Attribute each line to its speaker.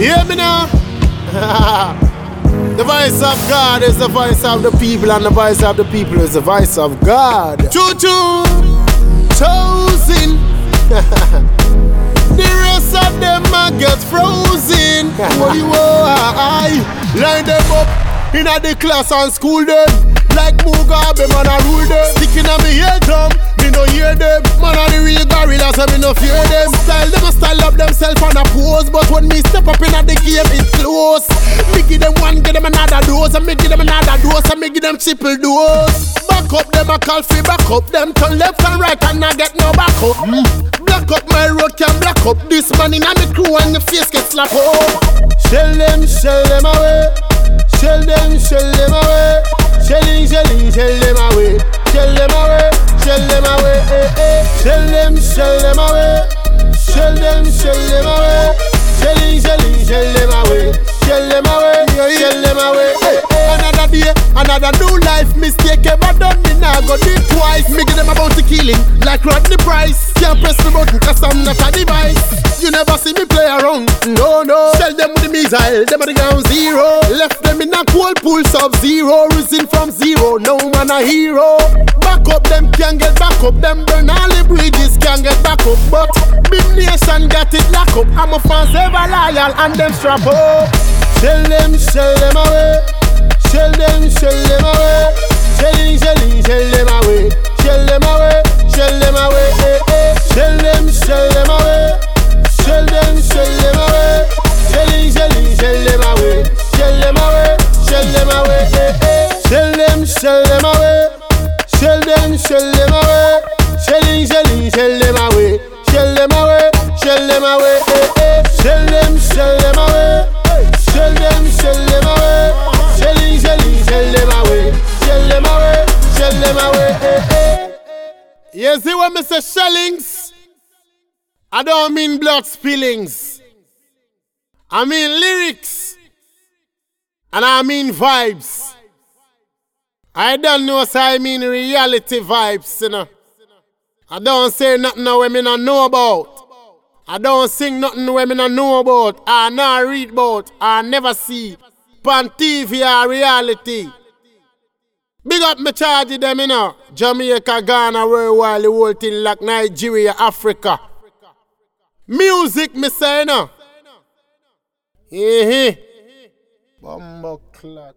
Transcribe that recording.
Speaker 1: Hear me now? the voice of God is the voice of the people, and the voice of the people is the voice of God. Choo choo, chosen. the rest of them might get frozen. what you are, line them up in the class and school them. Like Mugabe, man, I rule them. Sticking on me ear drum, me no hear them. Man, are the real gorillas, so me no fear them. Themselves on a pose. But when me step up in the game, it's close. Me give them one, give them another dose. And me give them another dose, and me give them triple dose. Back up them, a call free, back up them. Turn left and right, and I get no back up. Mm. Up my road, can black up. This man in the crew, and the face get slapped up. Shell them, shell them away. Another new life. Mistake ever done, me now go it twice. Me give them about the killing, like Rodney Price. Can't press the button, cause I'm not a device. You never see me play around, no, no. Sell them with the missile, them at the ground zero. Left them in a cold pool sub zero. Risen from zero, no man a hero. Back up, them can't get back up. Them burn all the bridges, can't get back up. But Big Nation got it lock up. I'm a fans ever loyal and them strap up. Them, shell them away. Shelling, shelling, shell them away. Shell them away, shell them away. Eh, eh. Shell them, shell them away. Shell them, shell them away. Shelling, shelling, shell them away. Shell them away, shell them away. Eh, eh. Shell them, shell them away. Shell them, shell them away. Shelling, shelling, shell them away. Shell them away, shell them away. Eh, eh. You see what say shellings? I don't mean blood spillings. I mean lyrics. And I mean vibes. I don't know so I mean reality vibes, you know. I don't say nothing when me not know about. I don't sing nothing me not know about. I not read about. I never see. Pan TV reality. Big up me charge them, you know. Jamaica, Ghana, worldwide, the whole thing like Nigeria, Africa. Music, me say, you know. Eh, Bumbo clock.